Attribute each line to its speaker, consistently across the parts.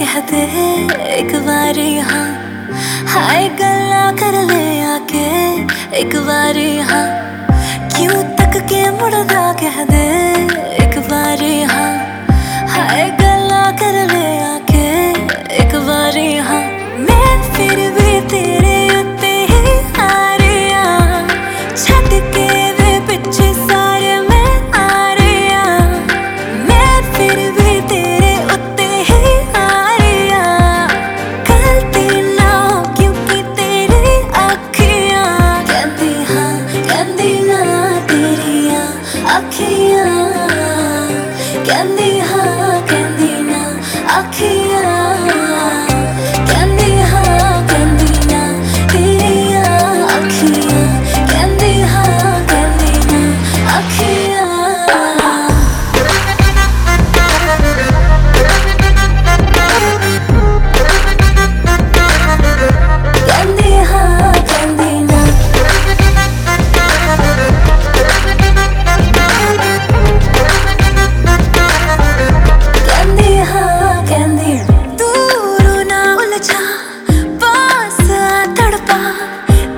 Speaker 1: कहते एक बार यहाँ, हाय गला कर ले आके, एक बार यहाँ, क्यों तक के मुड़ा कह दे Candy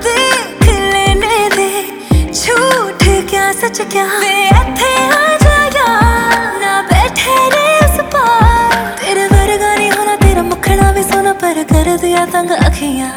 Speaker 1: देख लेने दे। झूठ क्या, सच क्या? वे इथे आ जाया ना बैठे रे उस पार। तेरे वर्गा नहीं होना, तेरा मुखड़ा भी सोना पर कर दिया तंग अखियाँ।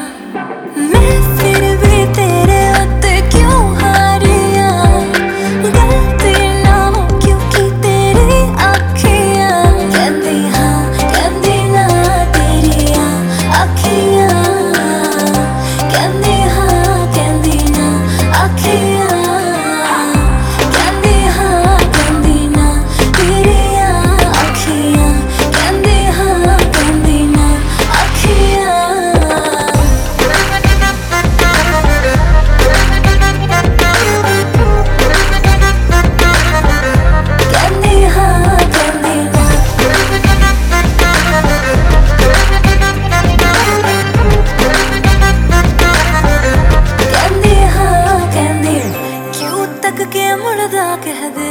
Speaker 1: के मुड़दा कह दे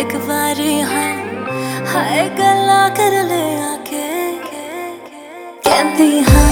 Speaker 1: एक बारी हाँ हाय गला कर ले आके कहती हाँ